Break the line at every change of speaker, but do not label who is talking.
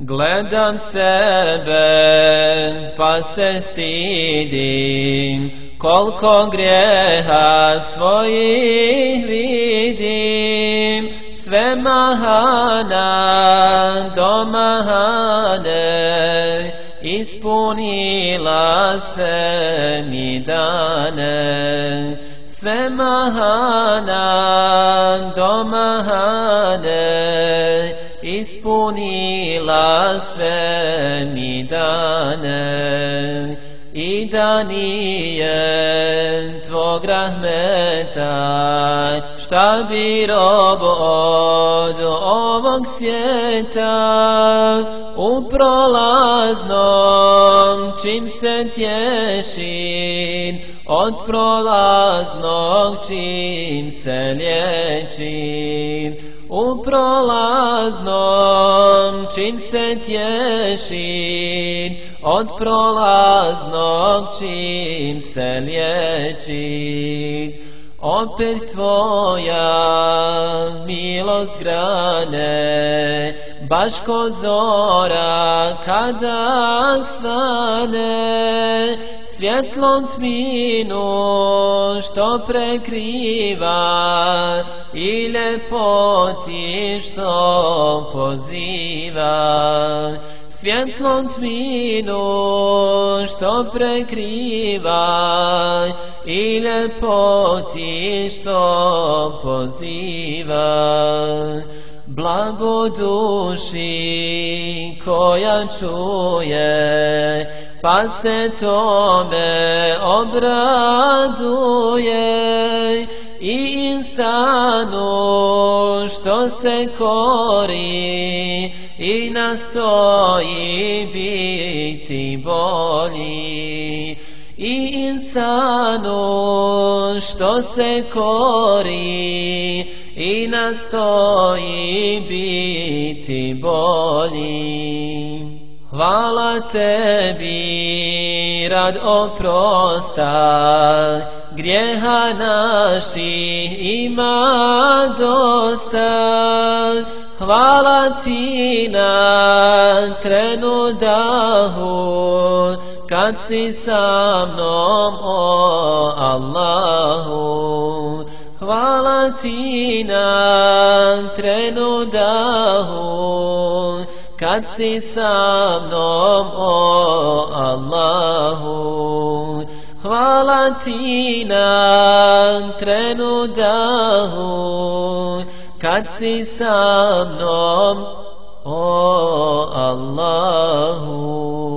Gledam sebe pa se stidim. Koliko grijeha svojih vidim. Sve mahana do mahane Ispunila sve mi dane. Sve mahana ispunila sve mi dane i da nije tvog rahmeta. Šta bi rob od ovog svijeta? U prolaznom čim se tješin od prolaznog čim se liječin u prolaznom čim se tješin od prolaznog čim se liječin opet tvoja milost grane baš ko zora kada svane svjetlom tminu što prekriva i lepoti što poziva. Svjetlom tminu što prekriva i lepoti što poziva. Blago duši koja čuje pa se tome obraduje i insanu što se kori i nastoji biti bolji. I insanu što se kori i nastoji biti bolji. Hvala tebi rad oprosta Grijeha naših ima dosta. Hvala ti na trenu dahu Kad si sa mnom o Allahu. Hvala ti na trenu dahu kad si sa mnom o Allahu hvala ti na trenu dahu. Kad si sa mnom o Allahu